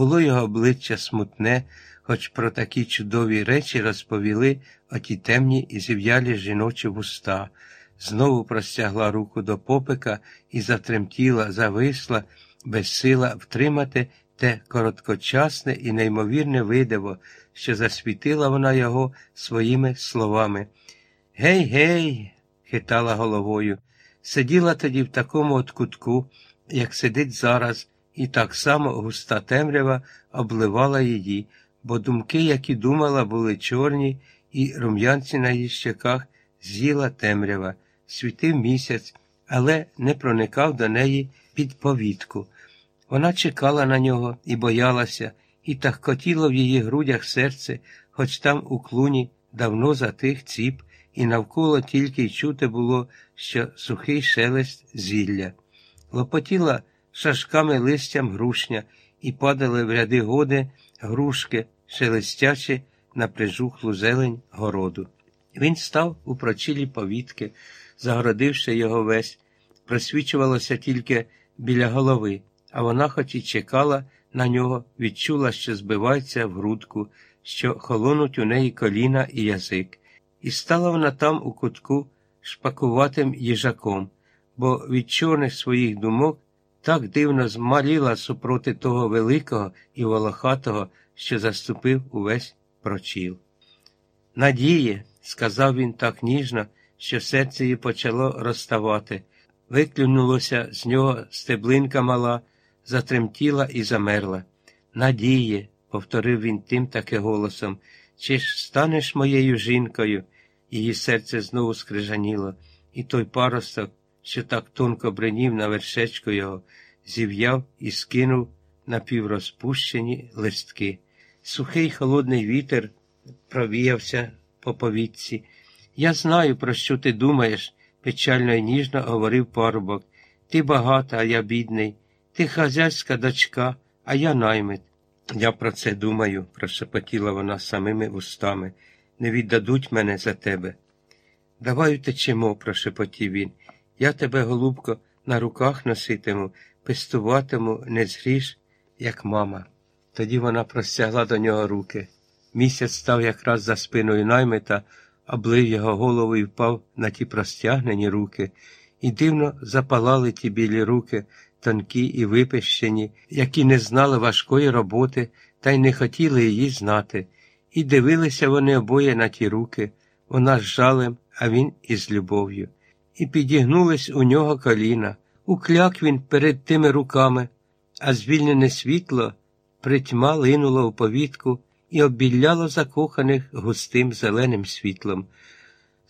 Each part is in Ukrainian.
Було його обличчя смутне, хоч про такі чудові речі розповіли оті темні і зів'ялі жіночі вуста. Знову простягла руку до попика і затремтіла, зависла, безсила втримати те короткочасне і неймовірне видиво, що засвітила вона його своїми словами. Гей, гей, хитала головою. Сиділа тоді в такому от кутку, як сидить зараз, і так само густа темрява обливала її, бо думки, які думала, були чорні, і рум'янці на її щеках з'їла темрява, світив місяць, але не проникав до неї під повітку. Вона чекала на нього і боялася, і так котіло в її грудях серце, хоч там у клуні давно затих ціп, і навколо тільки й чути було, що сухий шелест зілля. Лопотіла шашками листям грушня, і падали в ряди годи грушки, шелестячі на прижухлу зелень городу. Він став у прочілі повітки, загородивши його весь, просвічувалося тільки біля голови, а вона, хоч і чекала на нього, відчула, що збивається в грудку, що холонуть у неї коліна і язик. І стала вона там у кутку шпакуватим їжаком, бо від чорних своїх думок так дивно змаліла супроти того великого і волохатого, що заступив увесь прочіл. Надіє, сказав він так ніжно, що серце її почало розставати. Виклюнулося з нього стеблинка мала, затремтіла і замерла. Надіє, повторив він тим таки голосом, чи ж станеш моєю жінкою? Її серце знову скрижаніло, і той паросток, що так тонко бринів на вершечку його, зів'яв і скинув напіврозпущені листки. Сухий холодний вітер провіявся по повітці. Я знаю, про що ти думаєш, печально і ніжно говорив парубок. Ти багата, а я бідний. Ти хазяйська дочка, а я наймит. Я про це думаю, прошепотіла вона самими вустами. Не віддадуть мене за тебе. Давай утечемо, прошепотів він. Я тебе, голубко, на руках носитиму, пестуватиму, не згріш, як мама. Тоді вона простягла до нього руки. Місяць став якраз за спиною наймита, облив його голову і впав на ті простягнені руки, і дивно запалали ті білі руки, тонкі і випещені, які не знали важкої роботи та й не хотіли її знати. І дивилися вони обоє на ті руки, вона з жалем, а він із любов'ю. І підігнулись у нього коліна. Укляк він перед тими руками, а звільнене світло притьма линуло у повітку і обіляло закоханих густим зеленим світлом.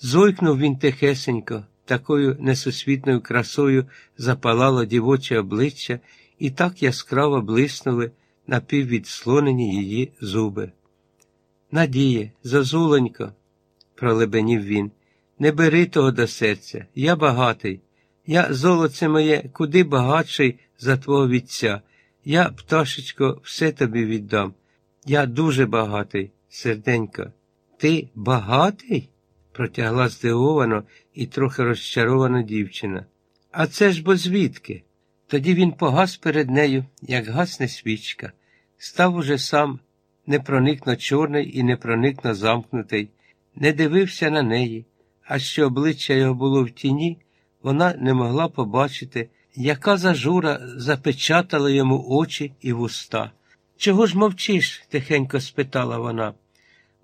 Зойкнув він тихесенько, такою несусвітною красою запалало дівоче обличчя, і так яскраво блиснули напіввідслонені її зуби. Надіє, зозуленько, пролебенів він, не бери того до серця, я багатий. Я, золоце моє, куди багатший за твого вітця. Я, пташечко, все тобі віддам. Я дуже багатий, серденько. Ти багатий? протягла здивовано і трохи розчарована дівчина. А це ж бо звідки? Тоді він погас перед нею, як гасне свічка, став уже сам непроникно чорний і непроникно замкнутий, не дивився на неї, а що обличчя його було в тіні, вона не могла побачити, яка зажура запечатала йому очі і вуста. Чого ж мовчиш? тихенько спитала вона.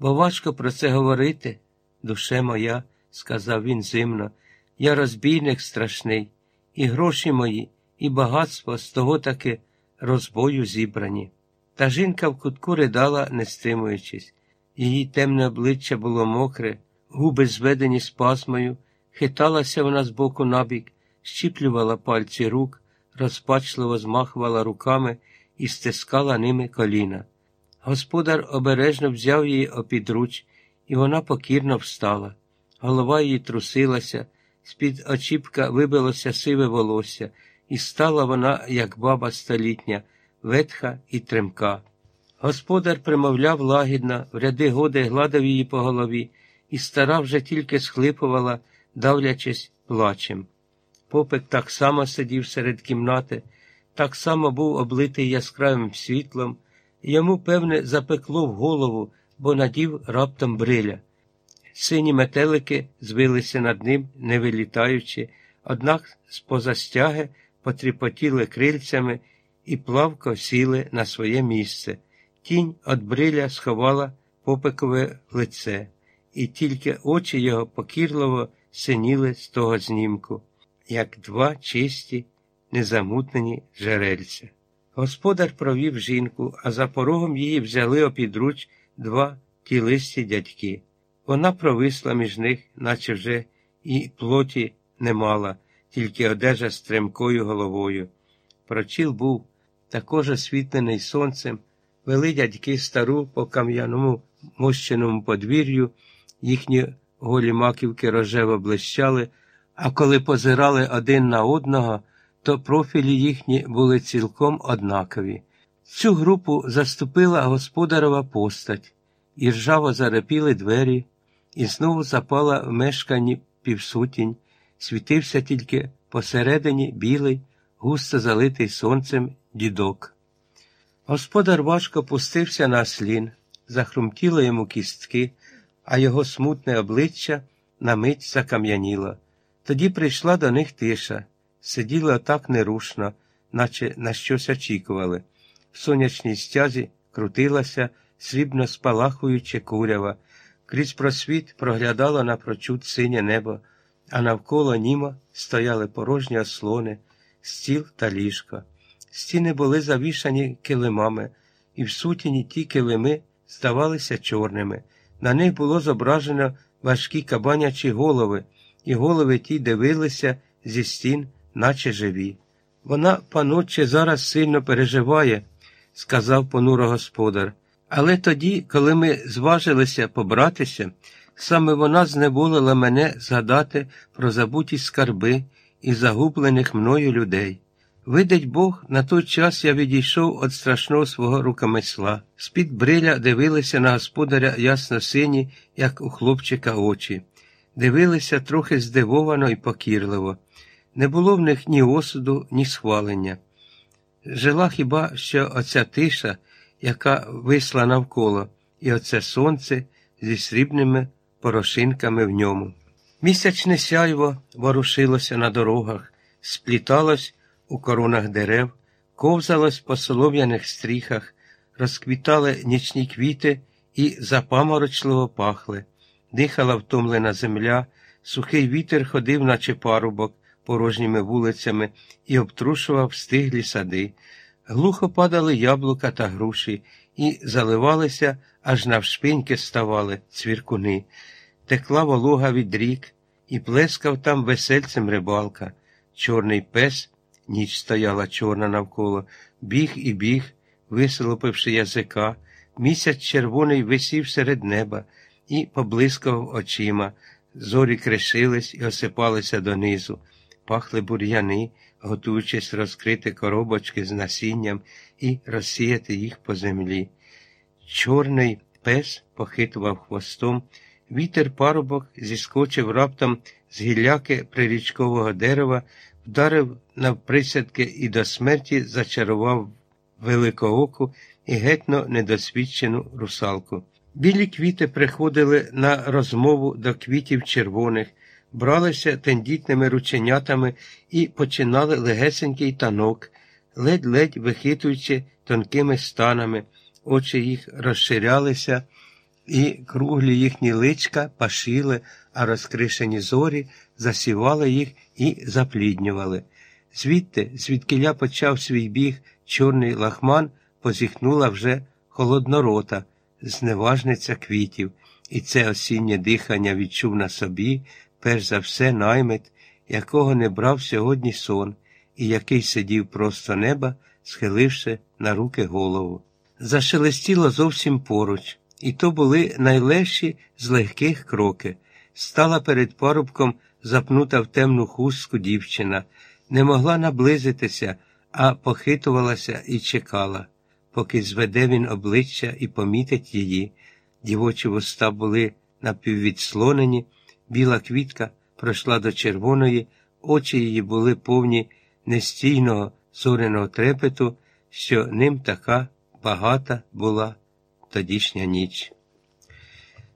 Бо важко про це говорити, душе моя, сказав він зимно, я розбійник страшний, і гроші мої, і багатство з того таки розбою зібрані. Та жінка в кутку ридала, не стримуючись. Її темне обличчя було мокре, губи зведені спазмою, хиталася вона з боку набік, щіплювала пальці рук, розпачливо змахувала руками і стискала ними коліна. Господар обережно взяв її опідруч, і вона покірно встала. Голова її трусилася, з-під очіпка вибилося сиве волосся, і стала вона, як баба столітня, ветха і тремка. Господар примовляв лагідно, в ряди годи гладив її по голові, і стара вже тільки схлипувала, давлячись плачем. Попик так само сидів серед кімнати, так само був облитий яскравим світлом, Йому, певне, запекло в голову, бо надів раптом бриля. Сині метелики звилися над ним, не вилітаючи, однак з позастяги потріпотіли крильцями і плавко сіли на своє місце. Тінь від бриля сховала попекове лице, і тільки очі його покірливо синіли з того знімку, як два чисті, незамутнені жерельця. Господар провів жінку, а за порогом її взяли опідруч два тілисті дядьки. Вона провисла між них, наче вже і плоті не мала, тільки одежа з тремкою головою. Прочіл був також освітлений сонцем, вели дядьки стару по кам'яному мощеному подвір'ю, їхні голі маківки рожево блищали, а коли позирали один на одного, то профілі їхні були цілком однакові. Цю групу заступила господарова постать, і ржаво зарепіли двері, і знову запала в мешканні півсутінь, світився тільки посередині білий, густо залитий сонцем дідок. Господар важко пустився на слін, захрумтіли йому кістки, а його смутне обличчя на мить закам'яніло. Тоді прийшла до них тиша, сиділи так нерушно, наче на щось очікували. В сонячній стязі крутилася, срібно спалахуючи курява, крізь просвіт проглядало напрочуд синє небо, а навколо німо стояли порожні ослони, стіл та ліжко. Стіни були завішані килимами, і в сутіні ті килими здавалися чорними. На них було зображено важкі кабанячі голови, і голови ті дивилися зі стін, наче живі. Вона, паноче, зараз сильно переживає, сказав понуро господар. Але тоді, коли ми зважилися побратися, саме вона зневолила мене згадати про забуті скарби і загублених мною людей. Видить Бог, на той час я відійшов від страшного свого рукомисла. З-під бриля дивилися на господаря ясно сині, як у хлопчика очі. Дивилися трохи здивовано і покірливо. Не було в них ні осуду, ні схвалення. Жила хіба що оця тиша, яка висла навколо, і оце сонце зі срібними порошинками в ньому. Місячне сяйво ворушилося на дорогах, спліталось у коронах дерев, ковзалось по солов'яних стріхах, розквітали нічні квіти і запаморочливо пахли, дихала втомлена земля, сухий вітер ходив, наче парубок, порожніми вулицями і обтрушував стиглі сади. Глухо падали яблука та груші і заливалися, аж навшпиньки ставали цвіркуни. Текла волога від рік, і плескав там весельцем рибалка. Чорний пес Ніч стояла чорна навколо, біг і біг, висолопивши язика, місяць червоний висів серед неба і поблискав очима. Зорі кришились і осипалися донизу, пахли бур'яни, готуючись розкрити коробочки з насінням і розсіяти їх по землі. Чорний пес похитував хвостом, вітер парубок зіскочив раптом з гілляки прирічкового дерева, вдарив навприсядки і до смерті зачарував великооку і гетьно недосвідчену русалку. Білі квіти приходили на розмову до квітів червоних, бралися тендітними рученятами і починали легесенький танок, ледь-ледь вихитуючи тонкими станами, очі їх розширялися, і круглі їхні личка пашіли, а розкришені зорі засівали їх і запліднювали. Звідти, звідкиля почав свій біг чорний лахман, позіхнула вже холоднорота, зневажниця квітів, і це осіннє дихання відчув на собі, перш за все, наймит, якого не брав сьогодні сон, і який сидів просто неба, схиливши на руки голову. Зашелестіло зовсім поруч, і то були найлегші з легких кроки. Стала перед парубком запнута в темну хустку дівчина не могла наблизитися, а похитувалася і чекала, поки зведе він обличчя і помітить її. Дівочі вуста були напіввідслонені, біла квітка пройшла до червоної, очі її були повні нестійного зореного трепету, що ним така багата була тодішня ніч.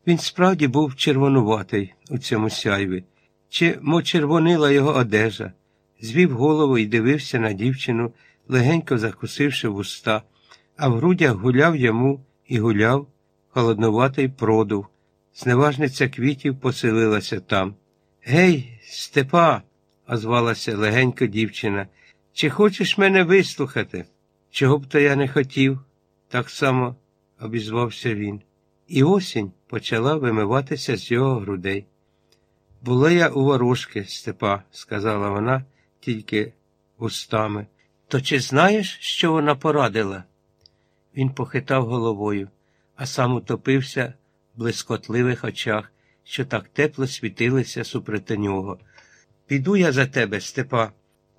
Він справді був червонуватий у цьому сяйві, чи мо червонила його одежа, звів голову і дивився на дівчину, легенько закусивши вуста, а в грудях гуляв йому і гуляв холоднуватий продув. Зневажниця квітів поселилася там. Гей, степа, озвалася легенько дівчина. Чи хочеш мене вислухати? Чого б то я не хотів, так само обізвався він. І осінь почала вимиватися з його грудей. Була я у ворожки, Степа, сказала вона тільки устами. То чи знаєш, що вона порадила? Він похитав головою, а сам утопився в блискотливих очах, що так тепло світилися супроти нього. Піду я за тебе, Степа,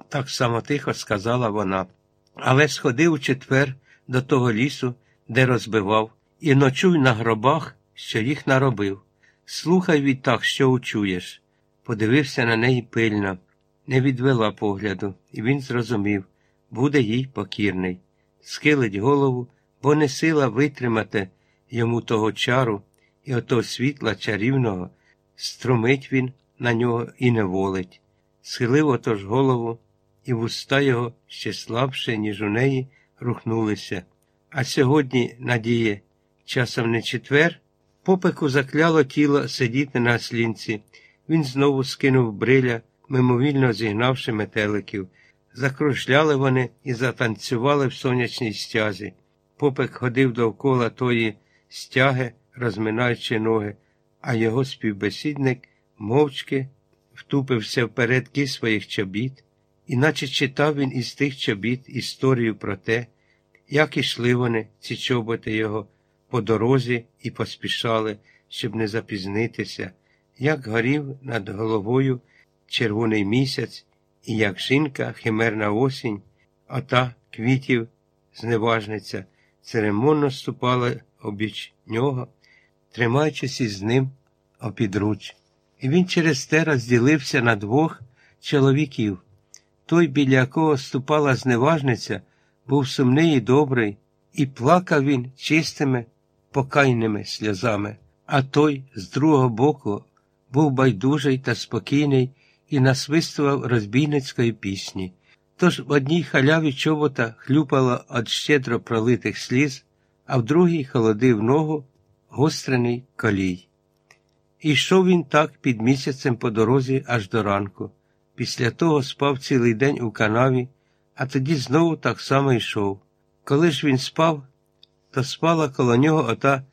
так само тихо сказала вона. Але сходи у четвер до того лісу, де розбивав, і ночуй на гробах, що їх наробив. Слухай відтак, що учуєш. Подивився на неї пильно, не відвела погляду, і він зрозумів буде їй покірний. Схилить голову, бо не сила витримати йому того чару і отого світла чарівного, струмить він на нього і не волить. Схилив отож голову, і вуста його ще слабше, ніж у неї, рухнулися. А сьогодні, надіє, часом не четвер, попеку закляло тіло сидіти на слінці. Він знову скинув бриля, мимовільно зігнавши метеликів. Закружляли вони і затанцювали в сонячній стязі. Попек ходив довкола тої стяги, розминаючи ноги, а його співбесідник мовчки втупився вперед кі своїх чобіт, іначе читав він із тих чобіт історію про те, як ішли вони, ці чоботи його, по дорозі і поспішали, щоб не запізнитися, як горів над головою червоний місяць, і як жінка, химерна осінь, а та квітів зневажниця, церемонно ступала обіч нього, тримаючись із ним опідруч. І він через те розділився на двох чоловіків. Той, біля якого ступала зневажниця, був сумний і добрий, і плакав він чистими, покайними сльозами, а той, з другого боку, був байдужий та спокійний і насвистував розбійницької пісні. Тож в одній халяві чобота хлюпало від щедро пролитих сліз, а в другій холодив ногу гострений колій. І йшов він так під місяцем по дорозі аж до ранку. Після того спав цілий день у канаві, а тоді знову так само йшов. Коли ж він спав, то спала коло нього ота